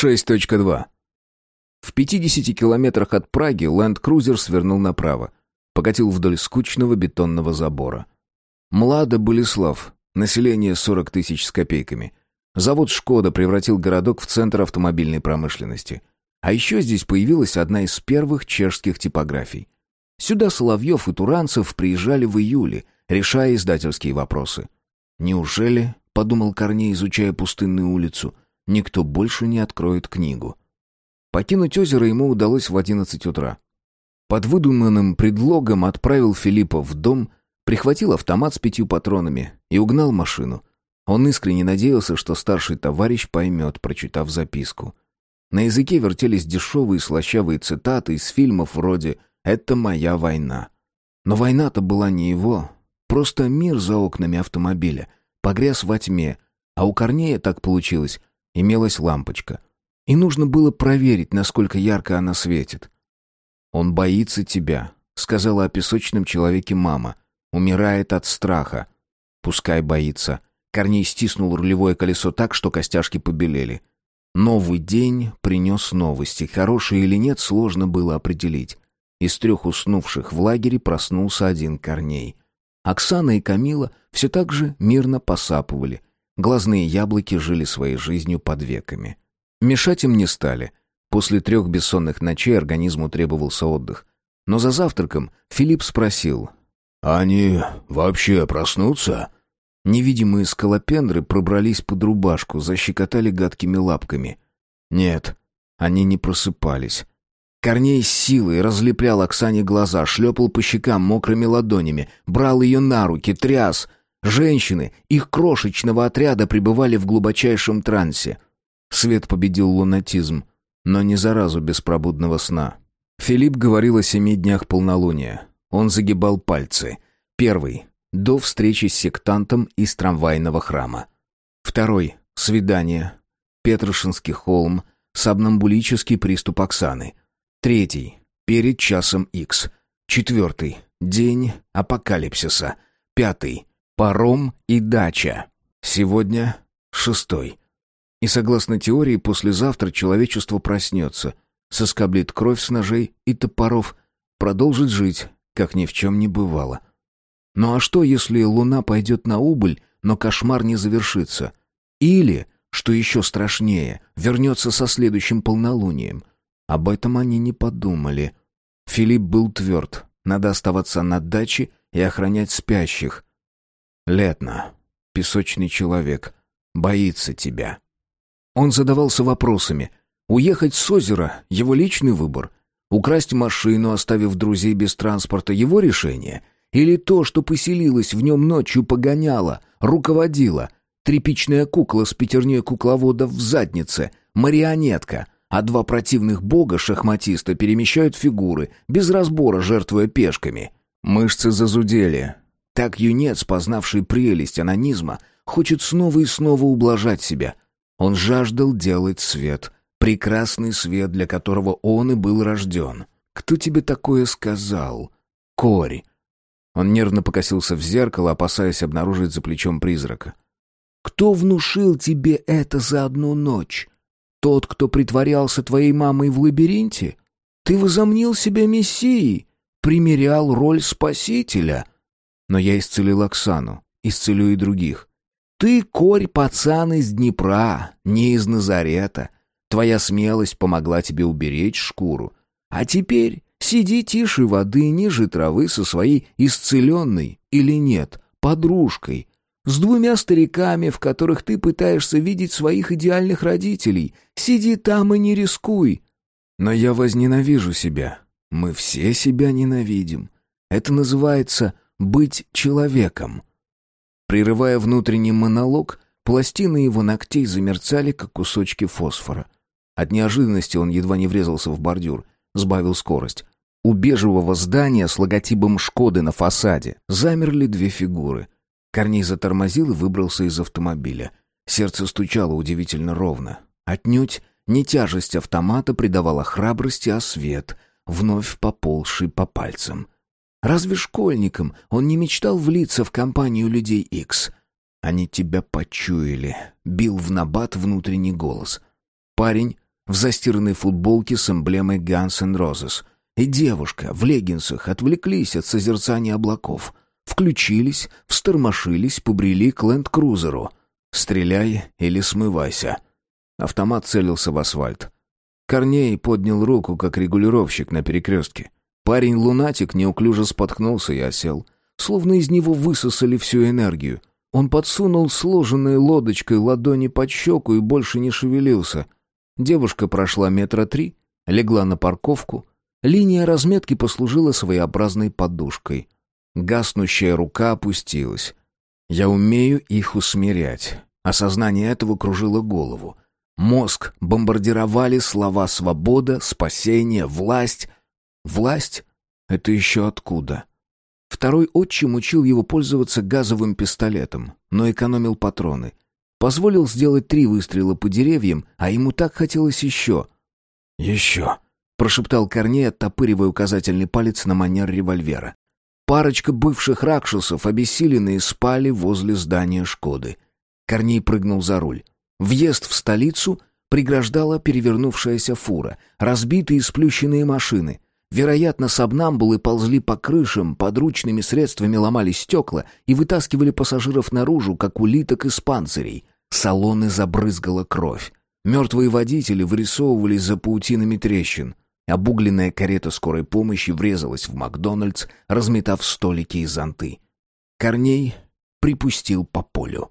6.2. В 50 километрах от Праги ленд-крузер свернул направо, покатил вдоль скучного бетонного забора. Млада Болеслав, население 40 тысяч с копейками. Завод «Шкода» превратил городок в центр автомобильной промышленности. А еще здесь появилась одна из первых чешских типографий. Сюда Соловьев и Туранцев приезжали в июле, решая издательские вопросы. «Неужели, — подумал Корней, изучая пустынную улицу, — никто больше не откроет книгу?» Покинуть озеро ему удалось в одиннадцать утра. Под выдуманным предлогом отправил Филиппа в дом, прихватил автомат с пятью патронами и угнал машину. Он искренне надеялся, что старший товарищ поймет, прочитав записку. На языке вертелись дешевые слащавые цитаты из фильмов вроде «Это моя война». Но война-то была не его, просто мир за окнами автомобиля, погряз во тьме, а у Корнея так получилось, имелась лампочка. И нужно было проверить, насколько ярко она светит. «Он боится тебя», — сказала о песочном человеке мама. «Умирает от страха». «Пускай боится». Корней стиснул рулевое колесо так, что костяшки побелели. Новый день принес новости. Хорошие или нет, сложно было определить. Из трех уснувших в лагере проснулся один Корней. Оксана и Камила все так же мирно посапывали. Глазные яблоки жили своей жизнью под веками. Мешать им не стали. После трех бессонных ночей организму требовался отдых. Но за завтраком Филипп спросил. «Они вообще проснутся?» Невидимые скалопендры пробрались под рубашку, защекотали гадкими лапками. Нет, они не просыпались. Корней с силой разлеплял Оксане глаза, шлепал по щекам мокрыми ладонями, брал ее на руки, тряс. Женщины, их крошечного отряда пребывали в глубочайшем трансе. Свет победил лунатизм, но не заразу беспробудного сна. Филипп говорил о семи днях полнолуния. Он загибал пальцы. Первый до встречи с сектантом из трамвайного храма. Второй — свидание. Петрушинский холм, сабнамбулический приступ Оксаны. Третий — перед часом Х. Четвертый — день апокалипсиса. Пятый — паром и дача. Сегодня шестой. И согласно теории, послезавтра человечество проснется, соскоблит кровь с ножей и топоров, продолжит жить, как ни в чем не бывало. Ну а что, если луна пойдет на убыль, но кошмар не завершится? Или, что еще страшнее, вернется со следующим полнолунием? Об этом они не подумали. Филипп был тверд. Надо оставаться на даче и охранять спящих. Летно. Песочный человек. Боится тебя. Он задавался вопросами. Уехать с озера — его личный выбор. Украсть машину, оставив друзей без транспорта — его решение — или то, что поселилось в нем ночью, погоняло, руководило? Тряпичная кукла с пятерней кукловода в заднице, марионетка, а два противных бога-шахматиста перемещают фигуры, без разбора жертвуя пешками. Мышцы зазудели. Так юнец, познавший прелесть анонизма, хочет снова и снова ублажать себя. Он жаждал делать свет, прекрасный свет, для которого он и был рожден. Кто тебе такое сказал? Корь, он нервно покосился в зеркало, опасаясь обнаружить за плечом призрака. «Кто внушил тебе это за одну ночь? Тот, кто притворялся твоей мамой в лабиринте? Ты возомнил себя мессией, примерял роль спасителя. Но я исцелил Оксану, исцелю и других. Ты корь пацан из Днепра, не из Назарета. Твоя смелость помогла тебе уберечь шкуру. А теперь Сиди тише воды, ниже травы со своей исцеленной или нет, подружкой, с двумя стариками, в которых ты пытаешься видеть своих идеальных родителей. Сиди там и не рискуй. Но я возненавижу себя. Мы все себя ненавидим. Это называется быть человеком. Прерывая внутренний монолог, пластины его ногтей замерцали, как кусочки фосфора. От неожиданности он едва не врезался в бордюр — сбавил скорость. У бежевого здания с логотипом «Шкоды» на фасаде замерли две фигуры. Корней затормозил и выбрался из автомобиля. Сердце стучало удивительно ровно. Отнюдь не тяжесть автомата придавала храбрости, а свет, вновь поползший по пальцам. Разве школьникам он не мечтал влиться в компанию людей Икс? Они тебя почуяли, бил в набат внутренний голос. Парень в застиранной футболке с эмблемой Guns N' Roses, и девушка в леггинсах отвлеклись от созерцания облаков. Включились, встормошились, побрели к ленд-крузеру. «Стреляй или смывайся». Автомат целился в асфальт. Корней поднял руку, как регулировщик на перекрестке. Парень-лунатик неуклюже споткнулся и осел. Словно из него высосали всю энергию. Он подсунул сложенной лодочкой ладони под щеку и больше не шевелился. Девушка прошла метра три, легла на парковку. Линия разметки послужила своеобразной подушкой. Гаснущая рука опустилась. «Я умею их усмирять». Осознание этого кружило голову. Мозг бомбардировали слова «свобода», «спасение», «власть». «Власть» — это еще откуда? Второй отчим учил его пользоваться газовым пистолетом, но экономил патроны. Позволил сделать три выстрела по деревьям, а ему так хотелось еще. «Еще», — прошептал Корней, оттопыривая указательный палец на манер револьвера. Парочка бывших ракшусов, обессиленные, спали возле здания «Шкоды». Корней прыгнул за руль. Въезд в столицу преграждала перевернувшаяся фура, разбитые и сплющенные машины. Вероятно, сабнамбулы ползли по крышам, подручными средствами ломали стекла и вытаскивали пассажиров наружу, как улиток из панцирей. Салоны забрызгала кровь. Мертвые водители вырисовывались за паутинами трещин. Обугленная карета скорой помощи врезалась в Макдональдс, разметав столики и зонты. Корней припустил по полю.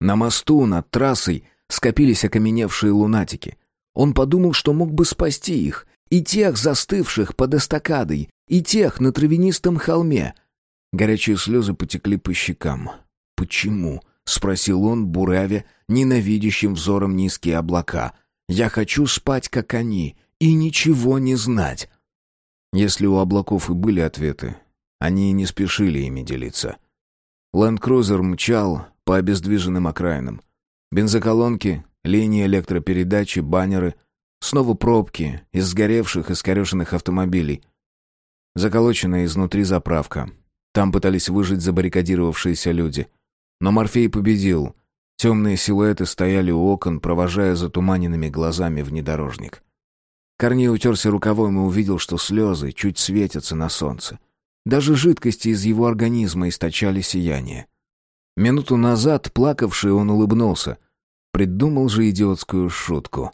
На мосту над трассой скопились окаменевшие лунатики. Он подумал, что мог бы спасти их, и тех застывших под эстакадой, и тех на травянистом холме. Горячие слезы потекли по щекам. «Почему?» — спросил он, буравя ненавидящим взором низкие облака. «Я хочу спать, как они, и ничего не знать». Если у облаков и были ответы, они не спешили ими делиться. Ленд-крузер мчал по обездвиженным окраинам. Бензоколонки, линии электропередачи, баннеры, снова пробки из сгоревших и скореженных автомобилей. Заколоченная изнутри заправка. Там пытались выжить забаррикадировавшиеся люди. Но Морфей победил. Темные силуэты стояли у окон, провожая затуманенными глазами внедорожник. Корней утерся рукавом и увидел, что слезы чуть светятся на солнце. Даже жидкости из его организма источали сияние. Минуту назад, плакавший, он улыбнулся. Придумал же идиотскую шутку.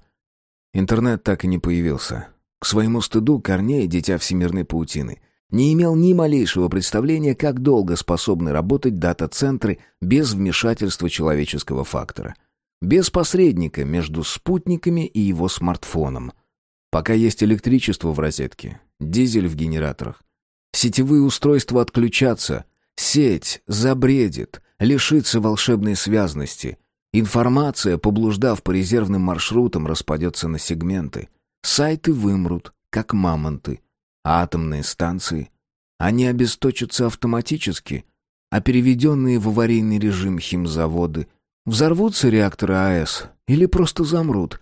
Интернет так и не появился. К своему стыду Корней, дитя всемирной паутины, не имел ни малейшего представления, как долго способны работать дата-центры без вмешательства человеческого фактора. Без посредника между спутниками и его смартфоном. Пока есть электричество в розетке, дизель в генераторах. Сетевые устройства отключатся, сеть забредет, лишится волшебной связности. Информация, поблуждав по резервным маршрутам, распадется на сегменты. Сайты вымрут, как мамонты. А атомные станции? Они обесточатся автоматически, а переведенные в аварийный режим химзаводы взорвутся реакторы АЭС или просто замрут.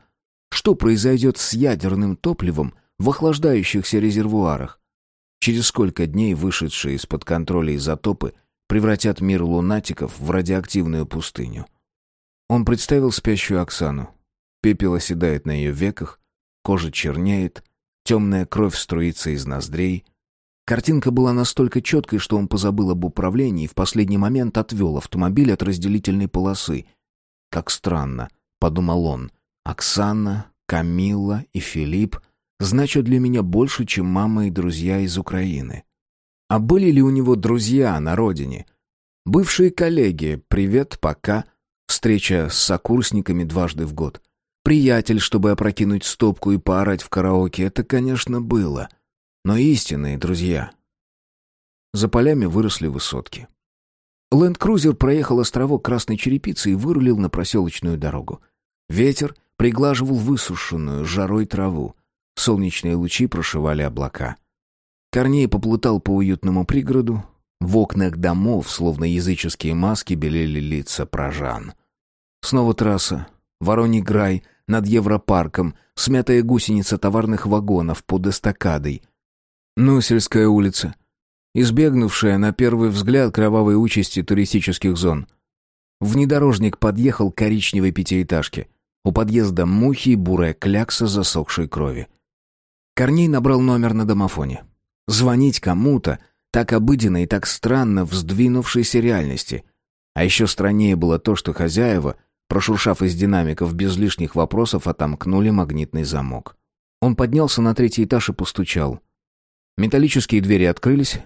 Что произойдет с ядерным топливом в охлаждающихся резервуарах? Через сколько дней вышедшие из-под контроля изотопы – превратят мир лунатиков в радиоактивную пустыню. Он представил спящую Оксану. Пепел оседает на ее веках, кожа чернеет, темная кровь струится из ноздрей. Картинка была настолько четкой, что он позабыл об управлении и в последний момент отвел автомобиль от разделительной полосы. «Как странно», — подумал он, — «Оксана, Камилла и Филипп значат для меня больше, чем мама и друзья из Украины». А были ли у него друзья на родине? Бывшие коллеги, привет, пока. Встреча с сокурсниками дважды в год. Приятель, чтобы опрокинуть стопку и поорать в караоке, это, конечно, было. Но истинные друзья. За полями выросли высотки. Ленд-крузер проехал островок Красной Черепицы и вырулил на проселочную дорогу. Ветер приглаживал высушенную жарой траву. Солнечные лучи прошивали облака. Корней поплутал по уютному пригороду. В окнах домов, словно языческие маски, белели лица прожан. Снова трасса. Вороний грай над Европарком, смятая гусеница товарных вагонов под эстакадой. Нусельская улица. Избегнувшая на первый взгляд кровавой участи туристических зон. Внедорожник подъехал к коричневой пятиэтажке. У подъезда мухи и бурая клякса засохшей крови. Корней набрал номер на домофоне. Звонить кому-то так обыденно и так странно в сдвинувшейся реальности. А еще страннее было то, что хозяева, прошуршав из динамиков без лишних вопросов, отомкнули магнитный замок. Он поднялся на третий этаж и постучал. Металлические двери открылись.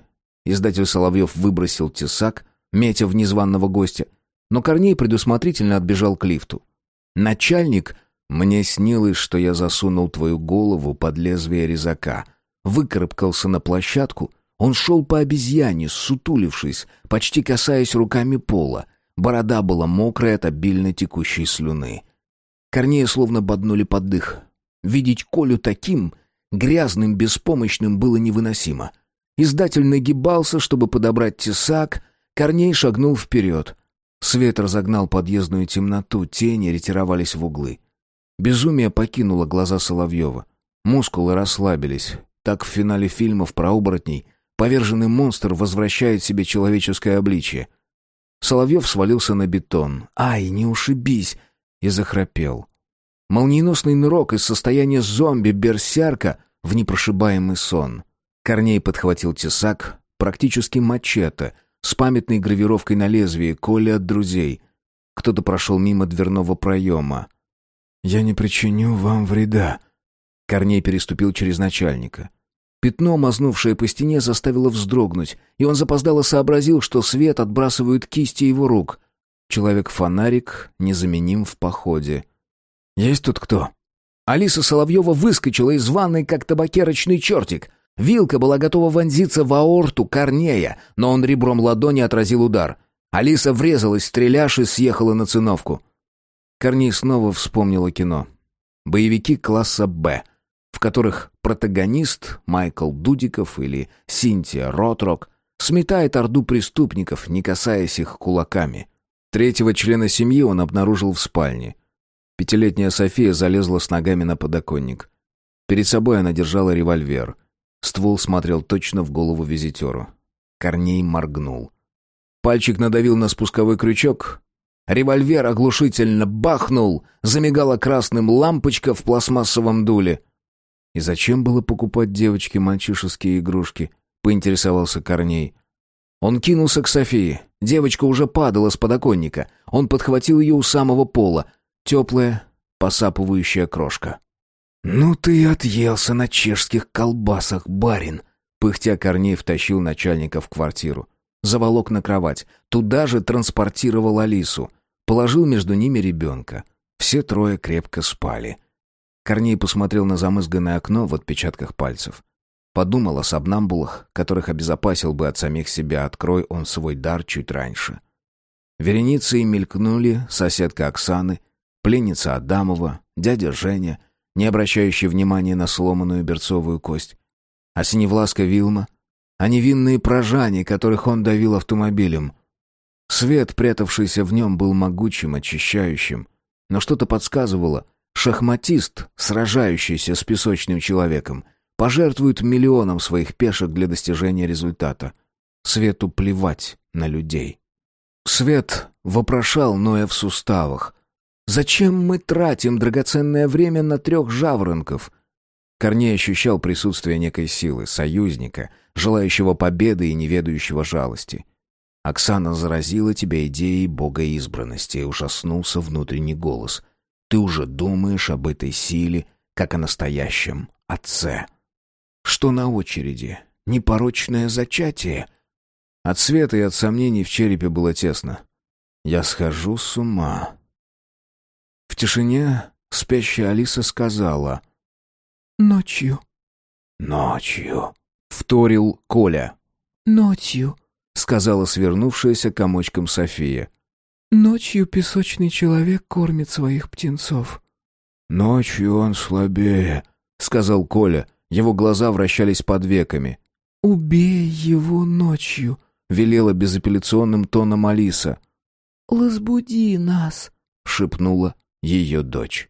Издатель Соловьев выбросил тесак, метя в незваного гостя, но Корней предусмотрительно отбежал к лифту. Начальник, мне снилось, что я засунул твою голову под лезвие резака, выкарабкался на площадку. Он шел по обезьяне, сутулившись, почти касаясь руками пола. Борода была мокрая от обильно текущей слюны. Корнея словно боднули под дых. Видеть Колю таким, грязным, беспомощным, было невыносимо. Издатель нагибался, чтобы подобрать тесак. Корней шагнул вперед. Свет разогнал подъездную темноту, тени ретировались в углы. Безумие покинуло глаза Соловьева. Мускулы расслабились. Так в финале фильмов про оборотней поверженный монстр возвращает себе человеческое обличие. Соловьев свалился на бетон. «Ай, не ушибись!» и захрапел. Молниеносный нырок из состояния зомби-берсерка в непрошибаемый сон. Корней подхватил тесак, практически мачете — с памятной гравировкой на лезвии «Коля от друзей». Кто-то прошел мимо дверного проема. «Я не причиню вам вреда». Корней переступил через начальника. Пятно, мазнувшее по стене, заставило вздрогнуть, и он запоздало сообразил, что свет отбрасывают кисти его рук. Человек-фонарик незаменим в походе. «Есть тут кто?» Алиса Соловьева выскочила из ванной, как табакерочный чертик — Вилка была готова вонзиться в аорту Корнея, но он ребром ладони отразил удар. Алиса врезалась в и съехала на циновку. Корней снова вспомнила кино. Боевики класса «Б», в которых протагонист Майкл Дудиков или Синтия Ротрок сметает орду преступников, не касаясь их кулаками. Третьего члена семьи он обнаружил в спальне. Пятилетняя София залезла с ногами на подоконник. Перед собой она держала револьвер — Ствол смотрел точно в голову визитеру. Корней моргнул. Пальчик надавил на спусковой крючок. Револьвер оглушительно бахнул, замигала красным лампочка в пластмассовом дуле. «И зачем было покупать девочке мальчишеские игрушки?» — поинтересовался Корней. Он кинулся к Софии. Девочка уже падала с подоконника. Он подхватил ее у самого пола. Теплая, посапывающая крошка. «Ну ты отъелся на чешских колбасах, барин!» Пыхтя Корней втащил начальника в квартиру. Заволок на кровать. Туда же транспортировал Алису. Положил между ними ребенка. Все трое крепко спали. Корней посмотрел на замызганное окно в отпечатках пальцев. Подумал о сабнамбулах, которых обезопасил бы от самих себя, открой он свой дар чуть раньше. Вереницей мелькнули соседка Оксаны, пленница Адамова, дядя Женя — не обращающий внимания на сломанную берцовую кость. А синевласка Вилма, а невинные прожане, которых он давил автомобилем. Свет, прятавшийся в нем, был могучим, очищающим. Но что-то подсказывало, шахматист, сражающийся с песочным человеком, пожертвует миллионом своих пешек для достижения результата. Свету плевать на людей. Свет вопрошал, ноя в суставах — Зачем мы тратим драгоценное время на трех жаворонков? Корней ощущал присутствие некой силы, союзника, желающего победы и неведающего жалости. Оксана заразила тебя идеей богоизбранности, и ужаснулся внутренний голос. Ты уже думаешь об этой силе, как о настоящем отце. Что на очереди? Непорочное зачатие? От света и от сомнений в черепе было тесно. Я схожу с ума. В тишине спящая Алиса сказала «Ночью». «Ночью», — вторил Коля. «Ночью», — сказала свернувшаяся комочком София. «Ночью песочный человек кормит своих птенцов». «Ночью он слабее», — сказал Коля. Его глаза вращались под веками. «Убей его ночью», — велела безапелляционным тоном Алиса. «Разбуди нас», — шепнула ее дочь.